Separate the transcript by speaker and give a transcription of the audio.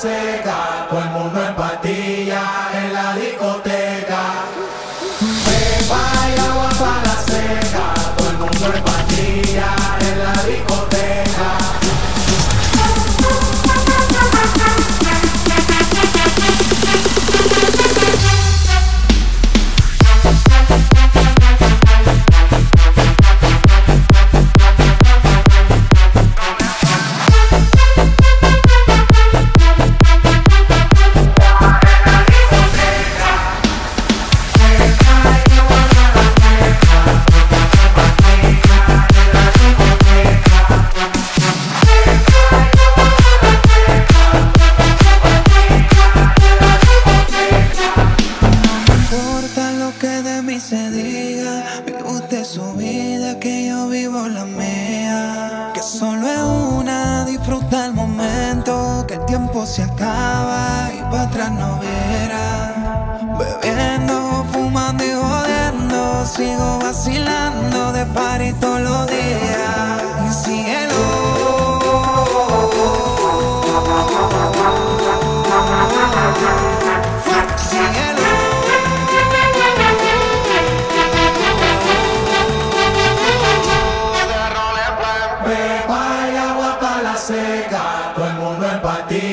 Speaker 1: Seca, todo el mundo
Speaker 2: Solo es una, disfruta el momento, que el tiempo se acaba y para atrás no verá. Bebiendo, todo el mundo empatía.